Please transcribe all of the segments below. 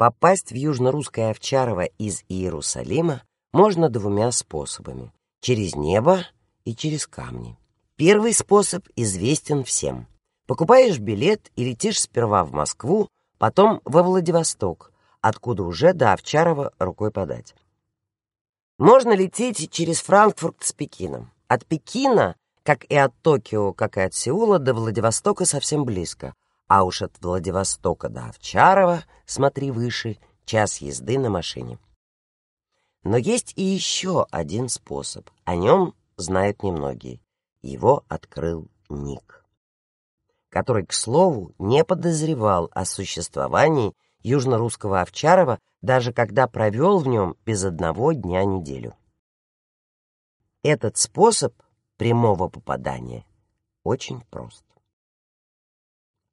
Попасть в южно-русское Овчарово из Иерусалима можно двумя способами — через небо и через камни. Первый способ известен всем. Покупаешь билет и летишь сперва в Москву, потом во Владивосток, откуда уже до Овчарова рукой подать. Можно лететь через Франкфурт с Пекином. От Пекина, как и от Токио, как и от Сеула, до Владивостока совсем близко, а уж от Владивостока до Овчарова, смотри выше, час езды на машине. Но есть и еще один способ, о нем знают немногие. Его открыл Ник, который, к слову, не подозревал о существовании южно-русского Овчарова, даже когда провел в нем без одного дня неделю. Этот способ прямого попадания очень прост.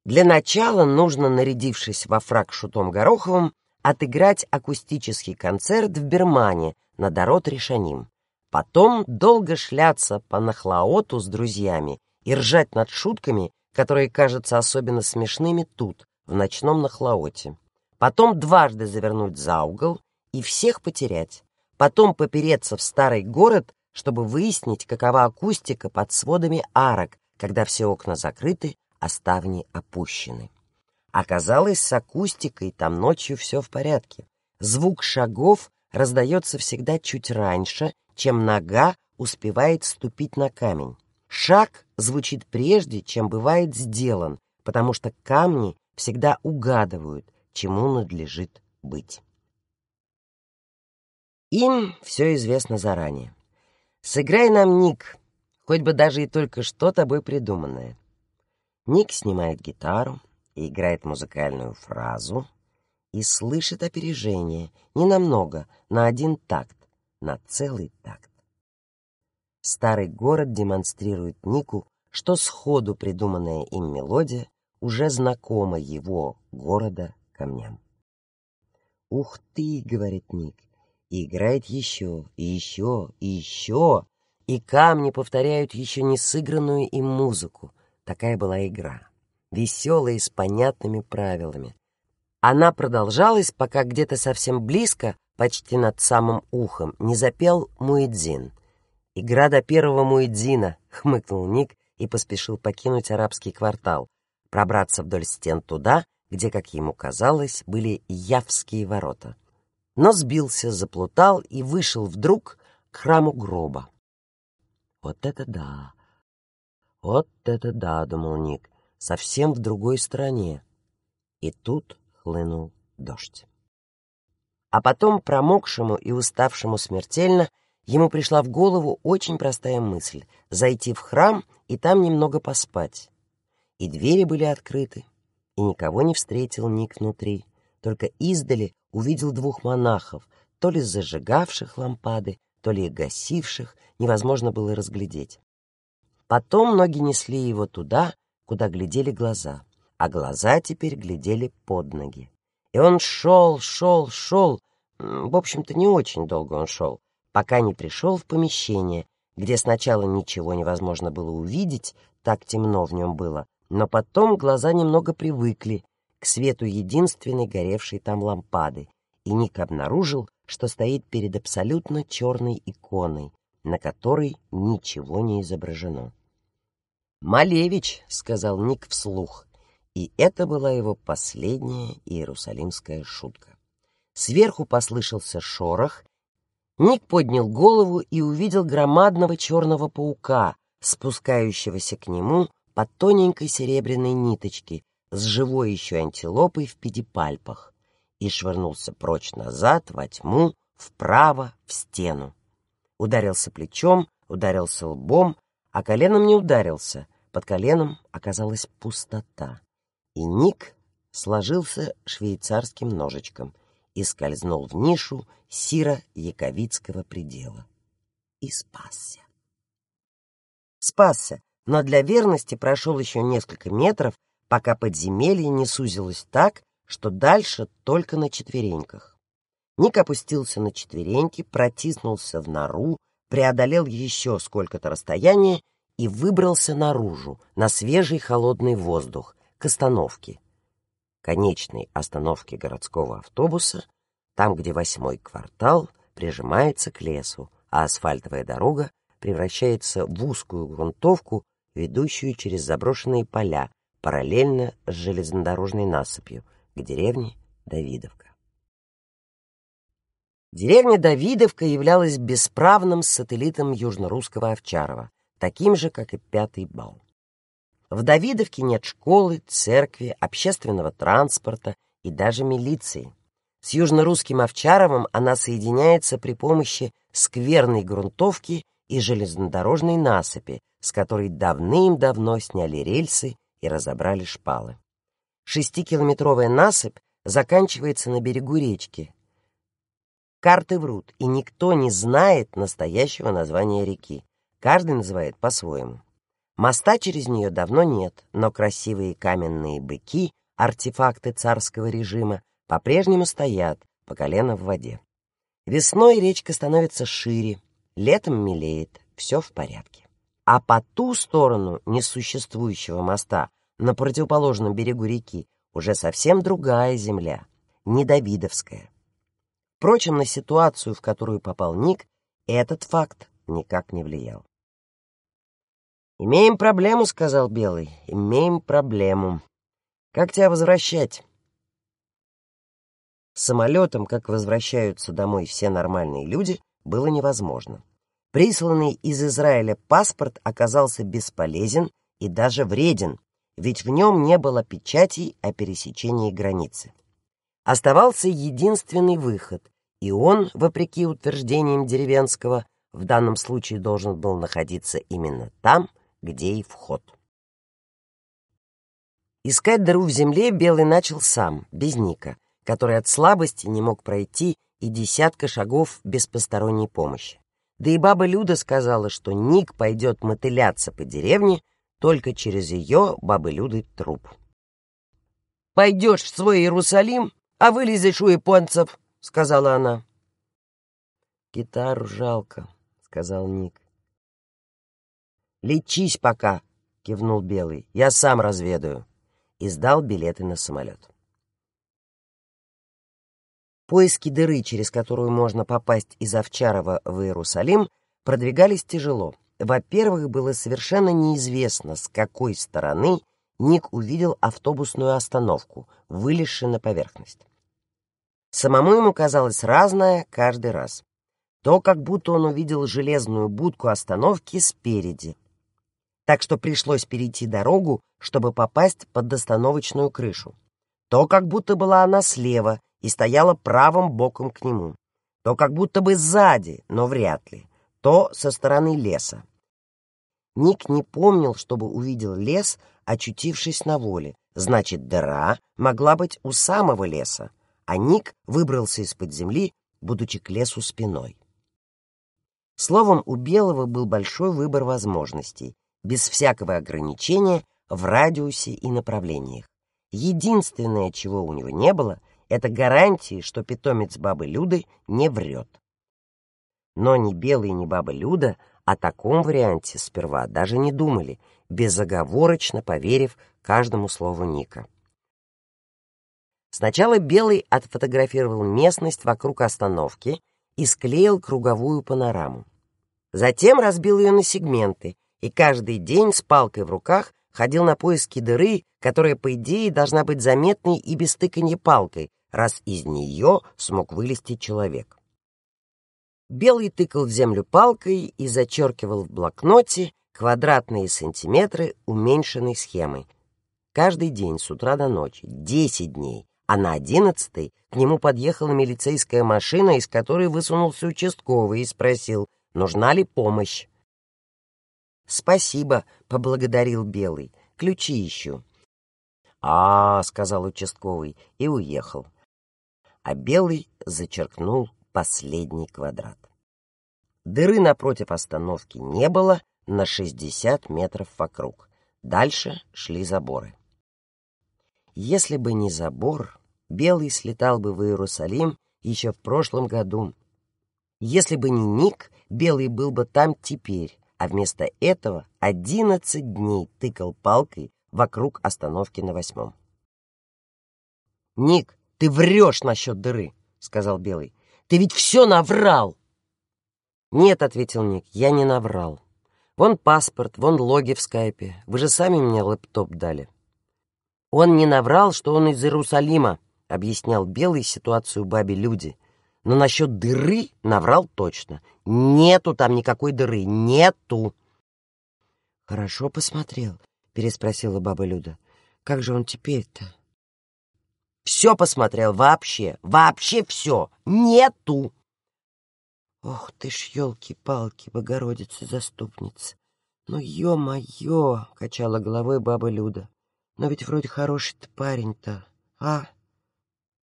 Для начала нужно, нарядившись во фрак шутом Гороховым, отыграть акустический концерт в Бермане на Дорот Решаним. Потом долго шляться по Нахлаоту с друзьями и ржать над шутками, которые кажутся особенно смешными тут, в ночном Нахлаоте потом дважды завернуть за угол и всех потерять, потом попереться в старый город, чтобы выяснить, какова акустика под сводами арок, когда все окна закрыты, а ставни опущены. Оказалось, с акустикой там ночью все в порядке. Звук шагов раздается всегда чуть раньше, чем нога успевает ступить на камень. Шаг звучит прежде, чем бывает сделан, потому что камни всегда угадывают, чему надлежит быть. Им все известно заранее. Сыграй нам, Ник, хоть бы даже и только что тобой придуманное. Ник снимает гитару и играет музыкальную фразу и слышит опережение не намного, на один такт, на целый такт. Старый город демонстрирует Нику, что сходу придуманная им мелодия уже знакома его города камням. «Ух ты!» — говорит Ник. И играет еще, и еще, и еще. И камни повторяют еще не сыгранную им музыку. Такая была игра. Веселая и с понятными правилами. Она продолжалась, пока где-то совсем близко, почти над самым ухом, не запел Муэдзин. «Игра до первого Муэдзина», — хмыкнул Ник и поспешил покинуть арабский квартал, пробраться вдоль стен туда, где, как ему казалось, были Явские ворота. Но сбился, заплутал и вышел вдруг к храму гроба. «Вот это да! Вот это да!» — думал Ник. «Совсем в другой стране». И тут хлынул дождь. А потом, промокшему и уставшему смертельно, ему пришла в голову очень простая мысль — зайти в храм и там немного поспать. И двери были открыты, и никого не встретил Ник внутри, только издали увидел двух монахов, то ли зажигавших лампады, то ли гасивших, невозможно было разглядеть. Потом ноги несли его туда, куда глядели глаза, а глаза теперь глядели под ноги. И он шел, шел, шел, в общем-то, не очень долго он шел, пока не пришел в помещение, где сначала ничего невозможно было увидеть, так темно в нем было, но потом глаза немного привыкли к свету единственной горевшей там лампады, и Ник обнаружил, что стоит перед абсолютно черной иконой, на которой ничего не изображено. «Малевич», — сказал Ник вслух, и это была его последняя иерусалимская шутка. Сверху послышался шорох, Ник поднял голову и увидел громадного черного паука, спускающегося к нему по тоненькой серебряной ниточке с живой еще антилопой в педипальпах и швырнулся прочь назад, во тьму, вправо, в стену. Ударился плечом, ударился лбом, а коленом не ударился. Под коленом оказалась пустота. И Ник сложился швейцарским ножичком и скользнул в нишу Сира Яковицкого предела. И спасся. Спасся, но для верности прошел еще несколько метров, пока подземелье не сузилось так, что дальше только на четвереньках. Ник опустился на четвереньки, протиснулся в нору, преодолел еще сколько-то расстояния и выбрался наружу, на свежий холодный воздух, к остановке. конечной остановке городского автобуса, там, где восьмой квартал прижимается к лесу, а асфальтовая дорога превращается в узкую грунтовку, ведущую через заброшенные поля, параллельно с железнодорожной насыпью, к деревне Давидовка. Деревня Давидовка являлась бесправным сателлитом южнорусского Овчарова, таким же, как и Пятый Бал. В Давидовке нет школы, церкви, общественного транспорта и даже милиции. С южнорусским Овчаровым она соединяется при помощи скверной грунтовки и железнодорожной насыпи, с которой давным-давно сняли рельсы и разобрали шпалы. Шестикилометровая насыпь заканчивается на берегу речки. Карты врут, и никто не знает настоящего названия реки. Каждый называет по-своему. Моста через нее давно нет, но красивые каменные быки, артефакты царского режима, по-прежнему стоят по колено в воде. Весной речка становится шире, летом мелеет, все в порядке. А по ту сторону несуществующего моста, на противоположном берегу реки, уже совсем другая земля, не Давидовская. Впрочем, на ситуацию, в которую попал Ник, этот факт никак не влиял. «Имеем проблему», — сказал Белый. «Имеем проблему. Как тебя возвращать?» Самолетом, как возвращаются домой все нормальные люди, было невозможно. Присланный из Израиля паспорт оказался бесполезен и даже вреден, ведь в нем не было печатей о пересечении границы. Оставался единственный выход, и он, вопреки утверждениям деревенского, в данном случае должен был находиться именно там, где и вход. Искать дыру в земле Белый начал сам, без Ника, который от слабости не мог пройти и десятка шагов без посторонней помощи. Да и баба Люда сказала, что Ник пойдет мотыляться по деревне только через ее, бабы Люды, труп. «Пойдешь в свой Иерусалим, а вылезешь у японцев», — сказала она. «Гитару жалко», — сказал Ник. «Лечись пока», — кивнул Белый. «Я сам разведаю». И сдал билеты на самолет. Поиски дыры, через которую можно попасть из Овчарова в Иерусалим, продвигались тяжело. Во-первых, было совершенно неизвестно, с какой стороны Ник увидел автобусную остановку, вылезшую на поверхность. Самому ему казалось разное каждый раз. То, как будто он увидел железную будку остановки спереди, так что пришлось перейти дорогу, чтобы попасть под достановочную крышу. То как будто была она слева и стояла правым боком к нему. То как будто бы сзади, но вряд ли. То со стороны леса. Ник не помнил, чтобы увидел лес, очутившись на воле. Значит, дыра могла быть у самого леса, а Ник выбрался из-под земли, будучи к лесу спиной. Словом, у Белого был большой выбор возможностей, без всякого ограничения в радиусе и направлениях. Единственное, чего у него не было, это гарантии, что питомец бабы Люды не врет. Но ни Белый, ни баба Люда о таком варианте сперва даже не думали, безоговорочно поверив каждому слову Ника. Сначала Белый отфотографировал местность вокруг остановки и склеил круговую панораму. Затем разбил ее на сегменты и каждый день с палкой в руках ходил на поиски дыры, которая, по идее, должна быть заметной и без тыканья палкой, раз из нее смог вылезти человек. Белый тыкал в землю палкой и зачеркивал в блокноте квадратные сантиметры уменьшенной схемой. Каждый день с утра до ночи, десять дней, а на одиннадцатый к нему подъехала милицейская машина, из которой высунулся участковый и спросил, нужна ли помощь. «Спасибо», — поблагодарил Белый. «Ключи ищу». «А, — сказал участковый и уехал. А Белый зачеркнул последний квадрат. Дыры напротив остановки не было на 60 метров вокруг. Дальше шли заборы. Если бы не забор, Белый слетал бы в Иерусалим еще в прошлом году. Если бы не Ник, Белый был бы там теперь, а вместо этого одиннадцать дней тыкал палкой вокруг остановки на восьмом. «Ник, ты врешь насчет дыры», — сказал Белый. «Ты ведь все наврал!» «Нет», — ответил Ник, — «я не наврал. Вон паспорт, вон логи в скайпе. Вы же сами мне лэптоп дали». «Он не наврал, что он из Иерусалима», — объяснял Белый ситуацию бабе Люди. «Но насчет дыры наврал точно. Нету там никакой дыры, нету». «Хорошо посмотрел», — переспросила баба Люда. «Как же он теперь-то?» «Все посмотрел, вообще, вообще все, нету!» «Ох ты ж, елки-палки, Богородица-заступница! Ну, ё-моё!» — качала головой баба Люда. «Но ведь вроде хороший-то парень-то, а?»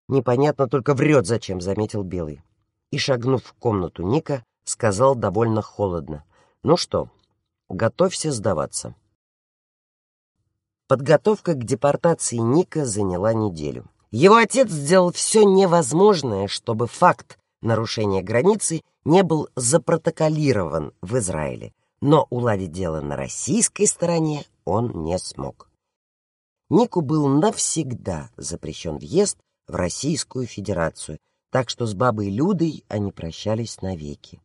«Непонятно, только врет зачем», — заметил Белый. И, шагнув в комнату Ника, сказал довольно холодно. «Ну что, готовься сдаваться». Подготовка к депортации Ника заняла неделю. Его отец сделал все невозможное, чтобы факт нарушения границы не был запротоколирован в Израиле, но уладить дело на российской стороне он не смог. Нику был навсегда запрещен въезд в Российскую Федерацию, так что с бабой Людой они прощались навеки.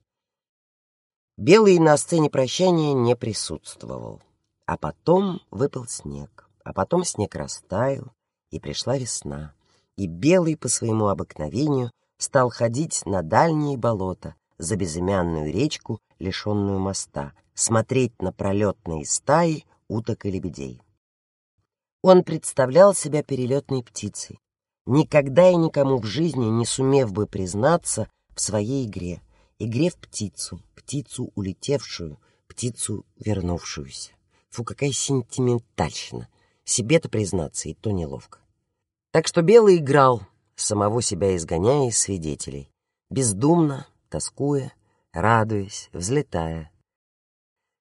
Белый на сцене прощания не присутствовал. А потом выпал снег, а потом снег растаял, и пришла весна, и Белый по своему обыкновению стал ходить на дальние болота, за безымянную речку, лишенную моста, смотреть на пролетные стаи уток и лебедей. Он представлял себя перелетной птицей, никогда и никому в жизни не сумев бы признаться в своей игре, игре в птицу, птицу улетевшую, птицу вернувшуюся. Фу, какая сентиментальщина. Себе-то признаться, и то неловко. Так что Белый играл, самого себя изгоняя из свидетелей, бездумно, тоскуя, радуясь, взлетая.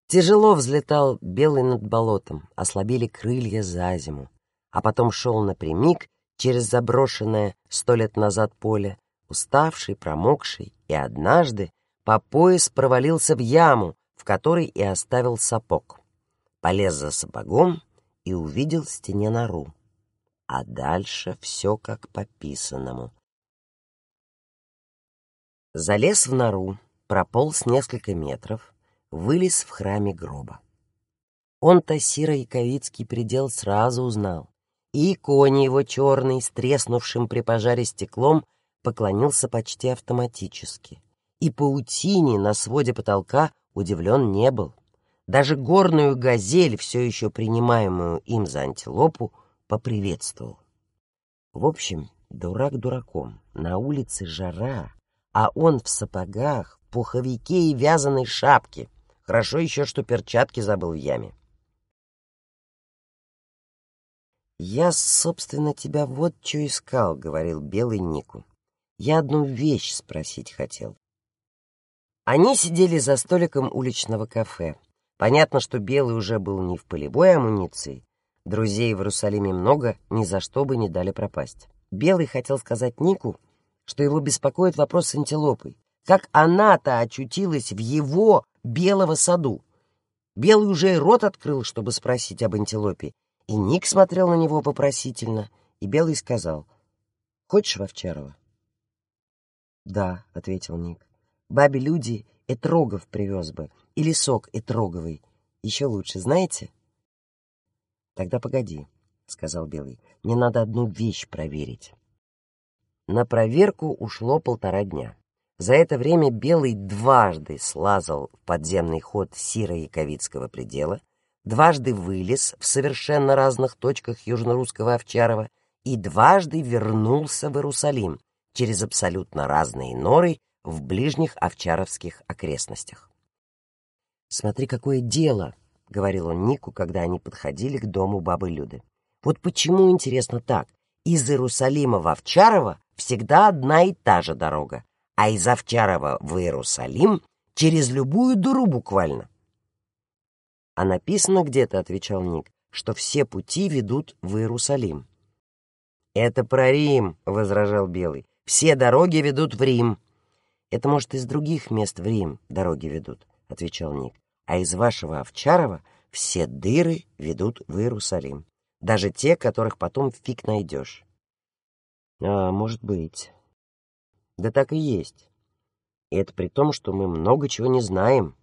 Тяжело взлетал Белый над болотом, ослабели крылья за зиму, а потом шел напрямик через заброшенное сто лет назад поле, уставший, промокший, и однажды по пояс провалился в яму, в которой и оставил сапог полез за сапогом и увидел стене нору. А дальше все как по писанному. Залез в нору, прополз несколько метров, вылез в храме гроба. Он-то сиро-яковицкий предел сразу узнал, и иконе его черный, с треснувшим при пожаре стеклом, поклонился почти автоматически. И паутине на своде потолка удивлен не был. Даже горную газель, все еще принимаемую им за антилопу, поприветствовал. В общем, дурак дураком, на улице жара, а он в сапогах, пуховике и вязаной шапке. Хорошо еще, что перчатки забыл в яме. «Я, собственно, тебя вот что искал», — говорил Белый Нику. «Я одну вещь спросить хотел». Они сидели за столиком уличного кафе. Понятно, что Белый уже был не в полевой амуниции. Друзей в Иерусалиме много, ни за что бы не дали пропасть. Белый хотел сказать Нику, что его беспокоит вопрос с антилопой. Как она-то очутилась в его белого саду? Белый уже и рот открыл, чтобы спросить об антилопе. И Ник смотрел на него вопросительно, и Белый сказал, «Хочешь в Овчарова?» «Да», — ответил Ник. «Бабе люди этрогов привез бы, или сок этроговый. Еще лучше, знаете? Тогда погоди, сказал Белый. Мне надо одну вещь проверить. На проверку ушло полтора дня. За это время Белый дважды слазал в подземный ход Сиро-Яковицкого предела, дважды вылез в совершенно разных точках южно-русского Овчарова и дважды вернулся в Иерусалим через абсолютно разные норы в ближних овчаровских окрестностях. «Смотри, какое дело!» — говорил он Нику, когда они подходили к дому бабы Люды. «Вот почему, интересно, так? Из Иерусалима в Овчарово всегда одна и та же дорога, а из Овчарова в Иерусалим через любую дуру буквально». «А написано где-то, — отвечал Ник, — что все пути ведут в Иерусалим». «Это про Рим», — возражал Белый. «Все дороги ведут в Рим». «Это, может, из других мест в Рим дороги ведут», — отвечал Ник а из вашего Овчарова все дыры ведут в Иерусалим, даже те, которых потом фиг найдешь. А, может быть. Да так и есть. И это при том, что мы много чего не знаем.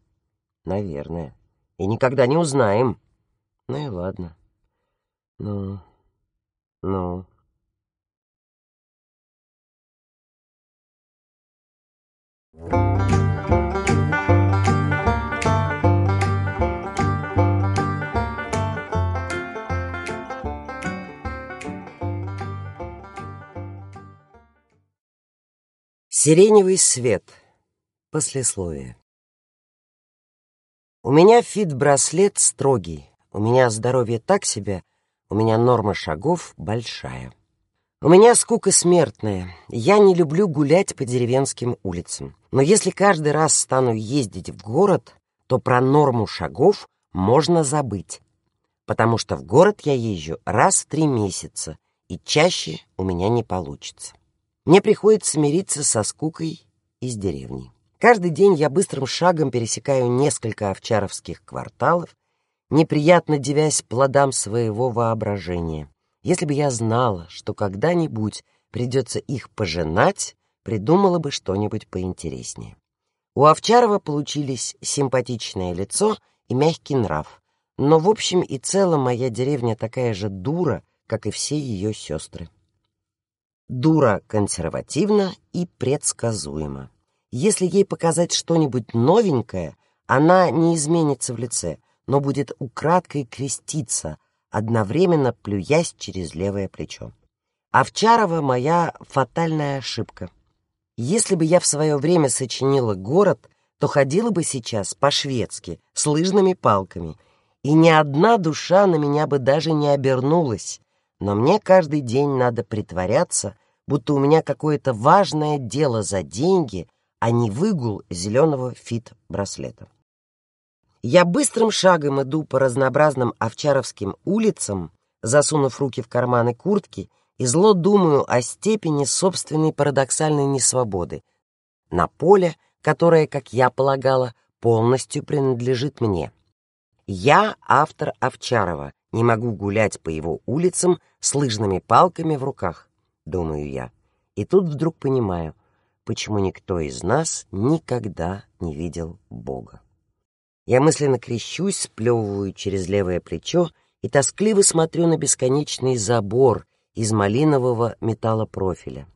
Наверное. И никогда не узнаем. Ну и ладно. Ну, ну... Сиреневый свет. Послесловие. У меня фит-браслет строгий, у меня здоровье так себе, у меня норма шагов большая. У меня скука смертная, я не люблю гулять по деревенским улицам. Но если каждый раз стану ездить в город, то про норму шагов можно забыть, потому что в город я езжу раз в три месяца, и чаще у меня не получится. Мне приходится смириться со скукой из деревни. Каждый день я быстрым шагом пересекаю несколько овчаровских кварталов, неприятно девясь плодам своего воображения. Если бы я знала, что когда-нибудь придется их поженать, придумала бы что-нибудь поинтереснее. У Овчарова получились симпатичное лицо и мягкий нрав, но в общем и целом моя деревня такая же дура, как и все ее сестры. Дура консервативна и предсказуема. Если ей показать что-нибудь новенькое, она не изменится в лице, но будет украдкой креститься, одновременно плюясь через левое плечо. Овчарова — моя фатальная ошибка. Если бы я в свое время сочинила город, то ходила бы сейчас по-шведски, с лыжными палками, и ни одна душа на меня бы даже не обернулась, но мне каждый день надо притворяться, будто у меня какое-то важное дело за деньги, а не выгул зеленого фит-браслета. Я быстрым шагом иду по разнообразным овчаровским улицам, засунув руки в карманы куртки, и зло думаю о степени собственной парадоксальной несвободы на поле, которое, как я полагала, полностью принадлежит мне. Я автор Овчарова, не могу гулять по его улицам с лыжными палками в руках, думаю я. И тут вдруг понимаю, почему никто из нас никогда не видел Бога. Я мысленно крещусь, сплевываю через левое плечо и тоскливо смотрю на бесконечный забор из малинового металлопрофиля.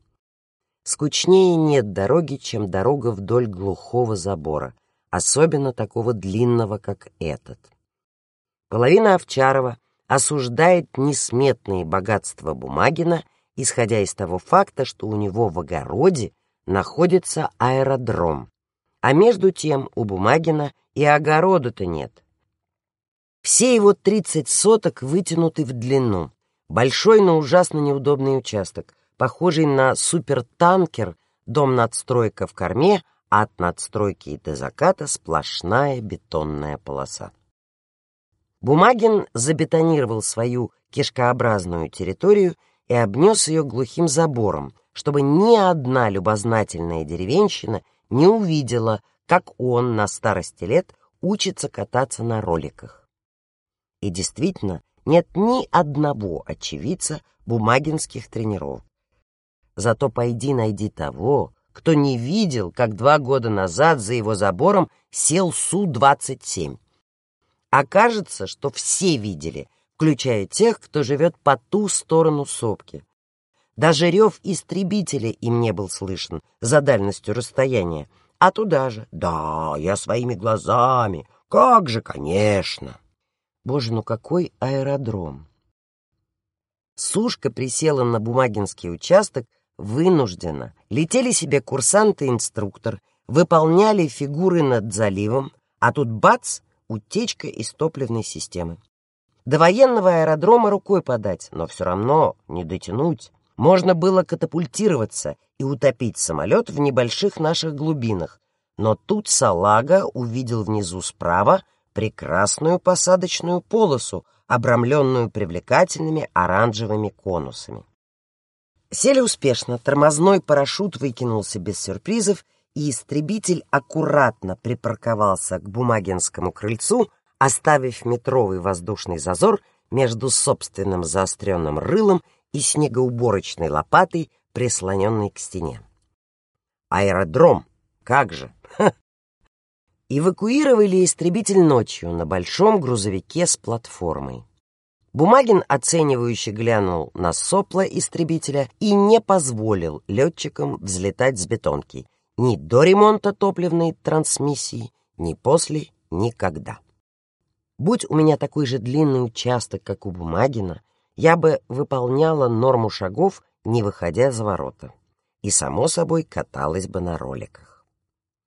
Скучнее нет дороги, чем дорога вдоль глухого забора, особенно такого длинного, как этот. Половина Овчарова осуждает несметные богатства Бумагина, исходя из того факта, что у него в огороде находится аэродром, а между тем у Бумагина и огорода-то нет. Все его 30 соток вытянуты в длину. Большой, но ужасно неудобный участок, похожий на супертанкер, дом-надстройка в корме, а от надстройки до заката сплошная бетонная полоса. Бумагин забетонировал свою кишкообразную территорию и обнес ее глухим забором, чтобы ни одна любознательная деревенщина не увидела, как он на старости лет учится кататься на роликах. И действительно, нет ни одного очевидца бумагинских тренировок. Зато пойди найди того, кто не видел, как два года назад за его забором сел Су-27. Окажется, что все видели, включая тех, кто живет по ту сторону сопки. Даже рев истребителя им не был слышен за дальностью расстояния. А туда же «Да, я своими глазами! Как же, конечно!» Боже, ну какой аэродром! Сушка присела на Бумагинский участок вынужденно. Летели себе курсант и инструктор, выполняли фигуры над заливом, а тут бац, утечка из топливной системы. До военного аэродрома рукой подать, но все равно не дотянуть можно было катапультироваться и утопить самолет в небольших наших глубинах, но тут салага увидел внизу справа прекрасную посадочную полосу, обрамленную привлекательными оранжевыми конусами. Сели успешно, тормозной парашют выкинулся без сюрпризов, и истребитель аккуратно припарковался к Бумагинскому крыльцу, оставив метровый воздушный зазор между собственным заостренным рылом и снегоуборочной лопатой прислоненный к стене. Аэродром, как же! Эвакуировали истребитель ночью на большом грузовике с платформой. Бумагин оценивающе глянул на сопла истребителя и не позволил летчикам взлетать с бетонки ни до ремонта топливной трансмиссии, ни после, никогда. Будь у меня такой же длинный участок, как у Бумагина, я бы выполняла норму шагов, не выходя за ворота, и, само собой, каталась бы на роликах.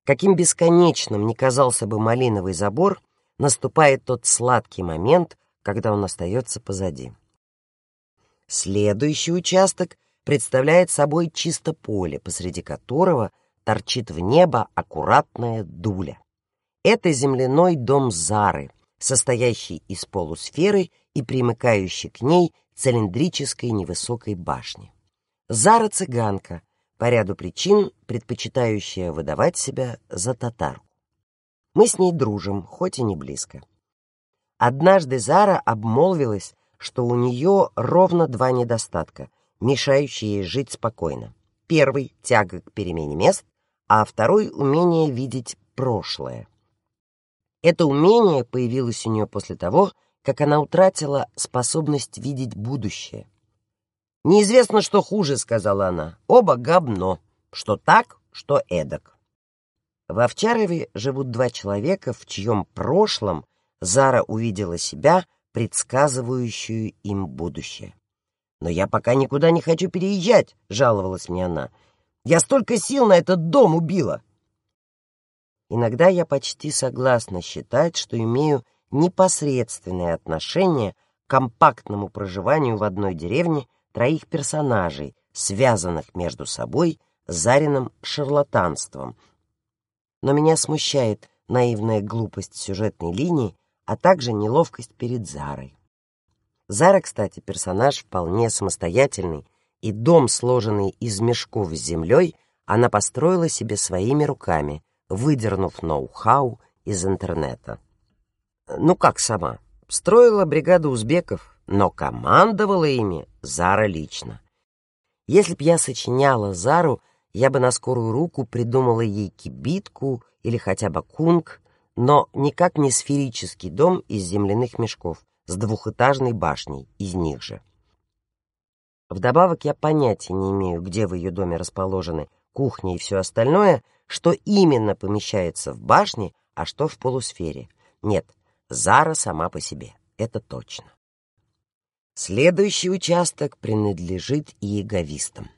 Каким бесконечным ни казался бы малиновый забор, наступает тот сладкий момент, когда он остается позади. Следующий участок представляет собой чисто поле, посреди которого торчит в небо аккуратная дуля. Это земляной дом Зары, состоящий из полусферы и примыкающий к ней цилиндрической невысокой башни. Зара цыганка, по ряду причин предпочитающая выдавать себя за татарку. Мы с ней дружим, хоть и не близко. Однажды Зара обмолвилась, что у нее ровно два недостатка, мешающие ей жить спокойно. Первый — тяга к перемене мест, а второй — умение видеть прошлое. Это умение появилось у нее после того, как она утратила способность видеть будущее. «Неизвестно, что хуже», — сказала она. «Оба говно. Что так, что эдак». В Овчарове живут два человека, в чьем прошлом Зара увидела себя, предсказывающую им будущее. «Но я пока никуда не хочу переезжать», — жаловалась мне она. «Я столько сил на этот дом убила». Иногда я почти согласна считать, что имею непосредственное отношение к компактному проживанию в одной деревне троих персонажей, связанных между собой Зариным шарлатанством. Но меня смущает наивная глупость сюжетной линии, а также неловкость перед Зарой. Зара, кстати, персонаж вполне самостоятельный, и дом, сложенный из мешков с землей, она построила себе своими руками, выдернув ноу-хау из интернета. Ну как сама? Строила бригаду узбеков, но командовала ими Зара лично. Если б я сочиняла Зару, я бы на скорую руку придумала ей кибитку или хотя бы кунг, но никак не сферический дом из земляных мешков с двухэтажной башней из них же. Вдобавок я понятия не имею, где в ее доме расположены кухня и все остальное, что именно помещается в башне, а что в полусфере. Нет, Зара сама по себе, это точно. Следующий участок принадлежит иеговистам.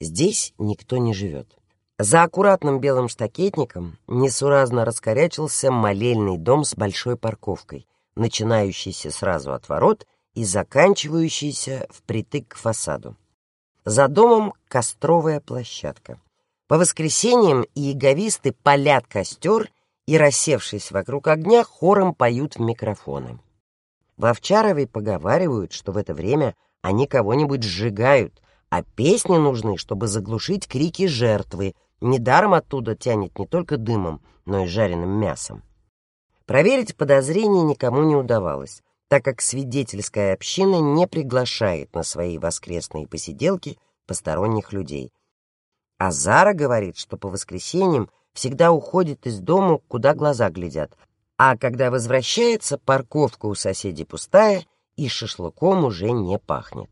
Здесь никто не живет. За аккуратным белым штакетником несуразно раскорячился молельный дом с большой парковкой, начинающийся сразу от ворот и заканчивающийся впритык к фасаду. За домом костровая площадка. По воскресеньям иеговисты палят костер и, рассевшись вокруг огня, хором поют в микрофоны. В Овчаровой поговаривают, что в это время они кого-нибудь сжигают, а песни нужны, чтобы заглушить крики жертвы, Недаром оттуда тянет не только дымом, но и жареным мясом. Проверить подозрения никому не удавалось, так как свидетельская община не приглашает на свои воскресные посиделки посторонних людей. А Зара говорит, что по воскресеньям всегда уходит из дома, куда глаза глядят, а когда возвращается, парковка у соседей пустая и шашлыком уже не пахнет.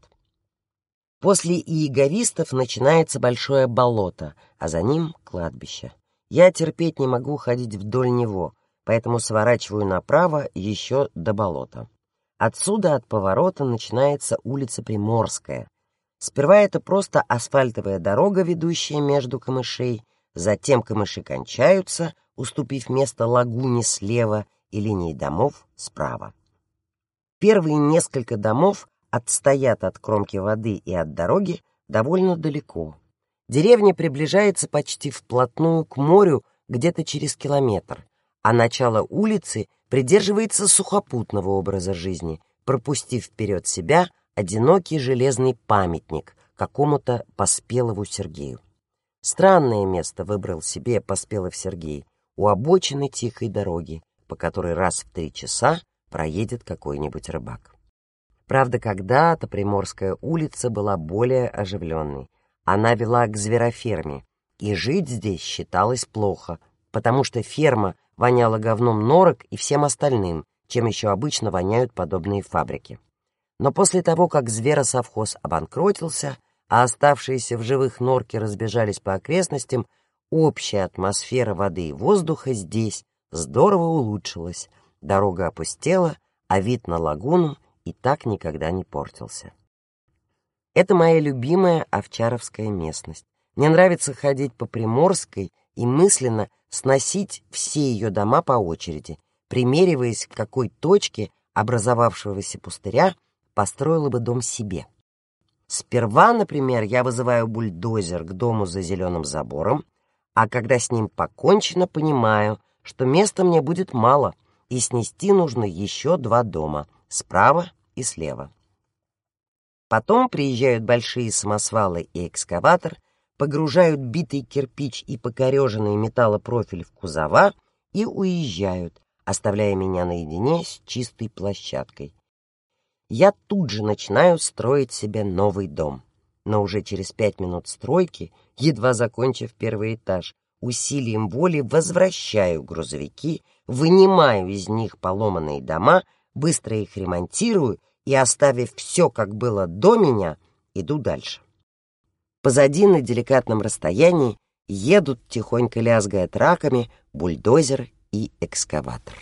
После иеговистов начинается большое болото, а за ним кладбище. Я терпеть не могу ходить вдоль него, поэтому сворачиваю направо еще до болота. Отсюда от поворота начинается улица Приморская. Сперва это просто асфальтовая дорога, ведущая между камышей, затем камыши кончаются, уступив место лагуне слева и линии домов справа. Первые несколько домов отстоят от кромки воды и от дороги довольно далеко. Деревня приближается почти вплотную к морю, где-то через километр, а начало улицы придерживается сухопутного образа жизни, пропустив вперед себя одинокий железный памятник какому-то Поспелову Сергею. Странное место выбрал себе Поспелов Сергей, у обочины тихой дороги, по которой раз в три часа проедет какой-нибудь рыбак. Правда, когда-то Приморская улица была более оживленной, Она вела к звероферме, и жить здесь считалось плохо, потому что ферма воняла говном норок и всем остальным, чем еще обычно воняют подобные фабрики. Но после того, как зверосовхоз обанкротился, а оставшиеся в живых норки разбежались по окрестностям, общая атмосфера воды и воздуха здесь здорово улучшилась, дорога опустела, а вид на лагуну и так никогда не портился. Это моя любимая овчаровская местность. Мне нравится ходить по Приморской и мысленно сносить все ее дома по очереди, примериваясь к какой точке образовавшегося пустыря построила бы дом себе. Сперва, например, я вызываю бульдозер к дому за зеленым забором, а когда с ним покончено, понимаю, что места мне будет мало, и снести нужно еще два дома, справа и слева. Потом приезжают большие самосвалы и экскаватор, погружают битый кирпич и покореженный металлопрофиль в кузова и уезжают, оставляя меня наедине с чистой площадкой. Я тут же начинаю строить себе новый дом. Но уже через пять минут стройки, едва закончив первый этаж, усилием воли возвращаю грузовики, вынимаю из них поломанные дома, быстро их ремонтирую и, оставив все, как было до меня, иду дальше. Позади на деликатном расстоянии едут, тихонько лязгая траками, бульдозер и экскаватор.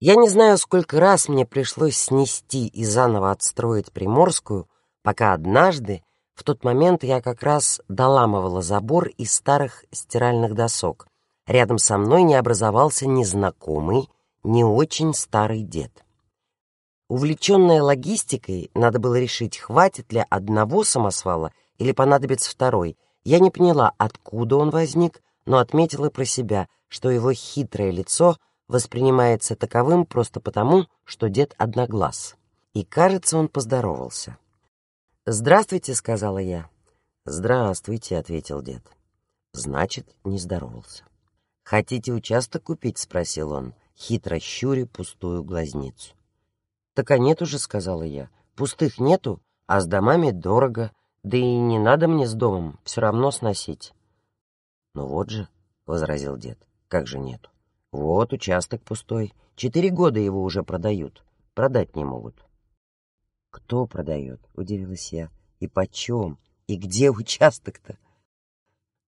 Я не знаю, сколько раз мне пришлось снести и заново отстроить Приморскую, пока однажды, в тот момент я как раз доламывала забор из старых стиральных досок. Рядом со мной не образовался незнакомый, не очень старый дед. Увлеченная логистикой, надо было решить, хватит ли одного самосвала или понадобится второй. Я не поняла, откуда он возник, но отметила про себя, что его хитрое лицо воспринимается таковым просто потому, что дед одноглаз. И, кажется, он поздоровался. «Здравствуйте», — сказала я. «Здравствуйте», — ответил дед. Значит, не здоровался. «Хотите участок купить?» — спросил он, хитро щуря пустую глазницу. «Так а нет уже», — сказала я. «Пустых нету, а с домами дорого, да и не надо мне с домом, все равно сносить». «Ну вот же», — возразил дед, — «как же нету? Вот участок пустой, четыре года его уже продают, продать не могут». «Кто продает?» — удивилась я. «И почем? И где участок-то?»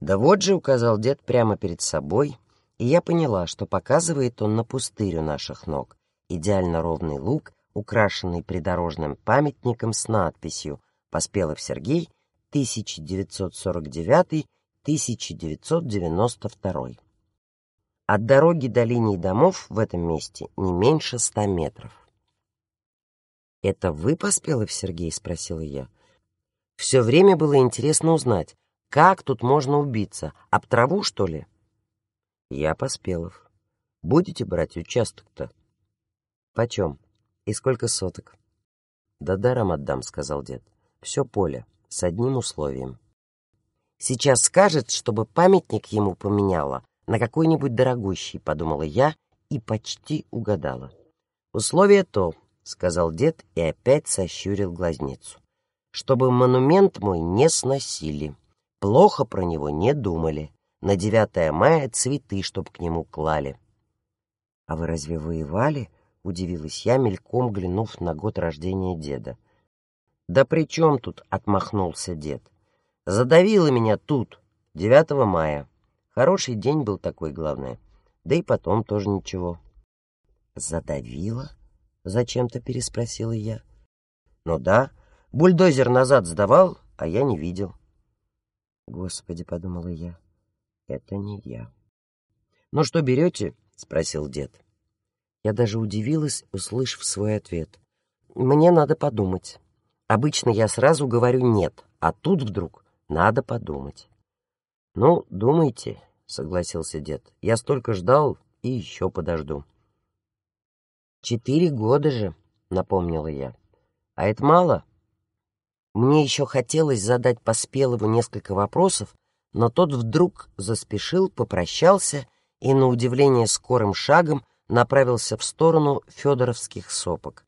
«Да вот же», — указал дед прямо перед собой, и я поняла, что показывает он на пустырь у наших ног, идеально ровный луг украшенный придорожным памятником с надписью «Поспелов Сергей, 1949-1992». От дороги до линии домов в этом месте не меньше ста метров. «Это вы, Поспелов Сергей?» — спросила я. Все время было интересно узнать, как тут можно убиться, об траву, что ли? Я Поспелов. Будете брать участок-то? Почем? «И сколько соток?» «Да даром отдам», — сказал дед. «Все поле, с одним условием». «Сейчас скажет, чтобы памятник ему поменяла на какой-нибудь дорогущий», — подумала я и почти угадала. «Условие то», — сказал дед и опять сощурил глазницу, «чтобы монумент мой не сносили, плохо про него не думали, на 9 мая цветы, чтоб к нему клали». «А вы разве воевали?» — удивилась я, мельком глянув на год рождения деда. «Да при чем тут?» — отмахнулся дед. «Задавило меня тут, 9 мая. Хороший день был такой, главное. Да и потом тоже ничего». «Задавило?» — зачем-то переспросила я. «Ну да, бульдозер назад сдавал, а я не видел». «Господи», — подумала я, — «это не я». «Ну что берете?» — спросил дед. Я даже удивилась, услышав свой ответ. «Мне надо подумать. Обычно я сразу говорю «нет», а тут вдруг надо подумать». «Ну, думайте», — согласился дед. «Я столько ждал и еще подожду». «Четыре года же», — напомнила я. «А это мало?» Мне еще хотелось задать Поспелову несколько вопросов, но тот вдруг заспешил, попрощался и, на удивление скорым шагом, направился в сторону Федоровских сопок.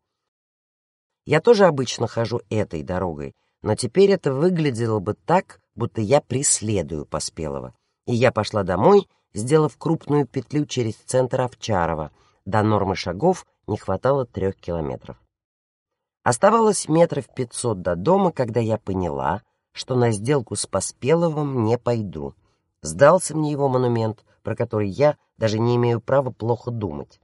Я тоже обычно хожу этой дорогой, но теперь это выглядело бы так, будто я преследую Поспелого. И я пошла домой, сделав крупную петлю через центр Овчарова. До нормы шагов не хватало трех километров. Оставалось метров пятьсот до дома, когда я поняла, что на сделку с Поспеловым не пойду. Сдался мне его монумент, про который я даже не имею права плохо думать.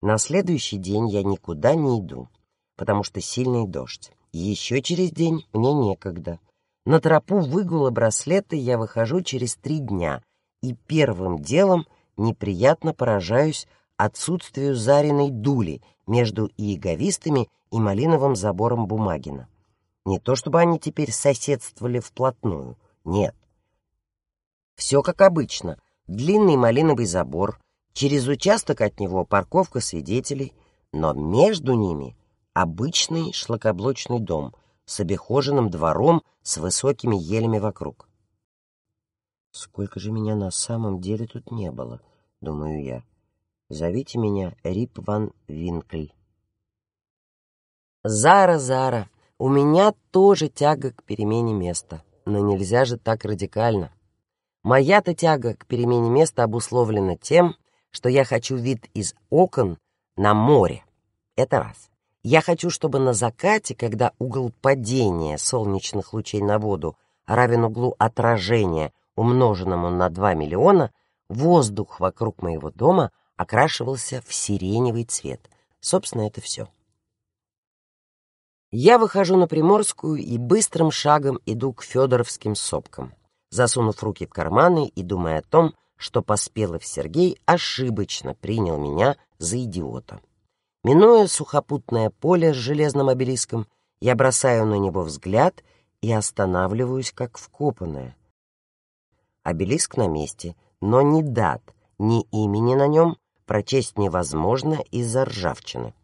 На следующий день я никуда не иду, потому что сильный дождь. Еще через день мне некогда. На тропу выгула браслеты я выхожу через три дня, и первым делом неприятно поражаюсь отсутствию зареной дули между иеговистами и малиновым забором Бумагина. Не то чтобы они теперь соседствовали вплотную, нет. Все как обычно. Длинный малиновый забор, через участок от него парковка свидетелей, но между ними обычный шлакоблочный дом с обихоженным двором с высокими елями вокруг. Сколько же меня на самом деле тут не было, думаю я. Зовите меня Рип ван Винкль. Зара, Зара, у меня тоже тяга к перемене места, но нельзя же так радикально. Моя-то тяга к перемене места обусловлена тем, что я хочу вид из окон на море. Это раз. Я хочу, чтобы на закате, когда угол падения солнечных лучей на воду равен углу отражения, умноженному на 2 миллиона, воздух вокруг моего дома окрашивался в сиреневый цвет. Собственно, это все. Я выхожу на Приморскую и быстрым шагом иду к Федоровским сопкам, засунув руки в карманы и думая о том, что Поспелов Сергей ошибочно принял меня за идиота. Минуя сухопутное поле с железным обелиском, я бросаю на него взгляд и останавливаюсь как вкопанная. Обелиск на месте, но ни дат, ни имени на нем прочесть невозможно из-за ржавчины.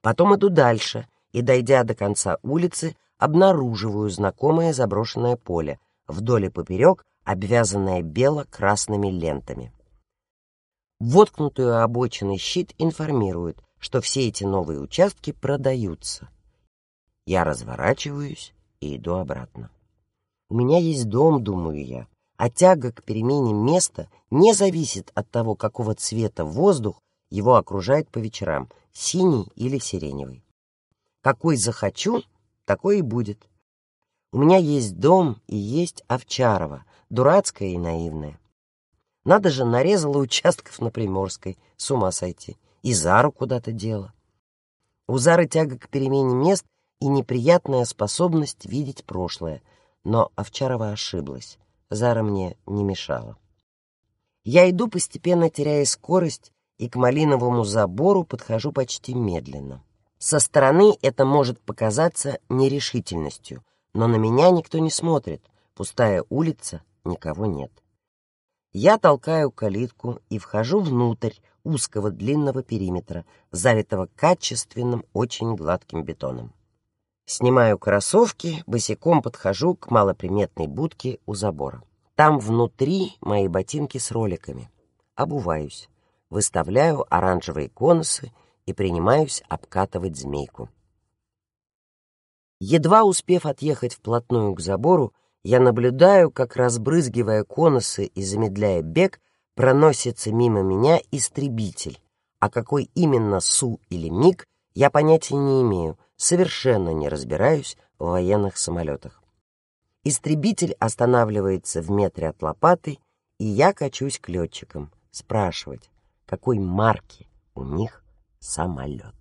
Потом иду дальше и, дойдя до конца улицы, обнаруживаю знакомое заброшенное поле, вдоль и поперек обвязанное бело-красными лентами. Воткнутую обочиной щит информирует, что все эти новые участки продаются. Я разворачиваюсь и иду обратно. У меня есть дом, думаю я, а тяга к перемене места не зависит от того, какого цвета воздух его окружает по вечерам, синий или сиреневый. Какой захочу, такой и будет. У меня есть дом и есть Овчарова, дурацкая и наивная. Надо же, нарезала участков на Приморской, с ума сойти, и Зару куда-то дела. У Зары тяга к перемене мест и неприятная способность видеть прошлое, но Овчарова ошиблась. Зара мне не мешала. Я иду, постепенно теряя скорость, и к малиновому забору подхожу почти медленно. Со стороны это может показаться нерешительностью, но на меня никто не смотрит. Пустая улица, никого нет. Я толкаю калитку и вхожу внутрь узкого длинного периметра, залитого качественным, очень гладким бетоном. Снимаю кроссовки, босиком подхожу к малоприметной будке у забора. Там внутри мои ботинки с роликами. Обуваюсь, выставляю оранжевые конусы и принимаюсь обкатывать змейку. Едва успев отъехать вплотную к забору, я наблюдаю, как, разбрызгивая конусы и замедляя бег, проносится мимо меня истребитель. А какой именно Су или МиГ, я понятия не имею, совершенно не разбираюсь в военных самолетах. Истребитель останавливается в метре от лопаты, и я качусь к летчикам, спрашивать, какой марки у них самолет.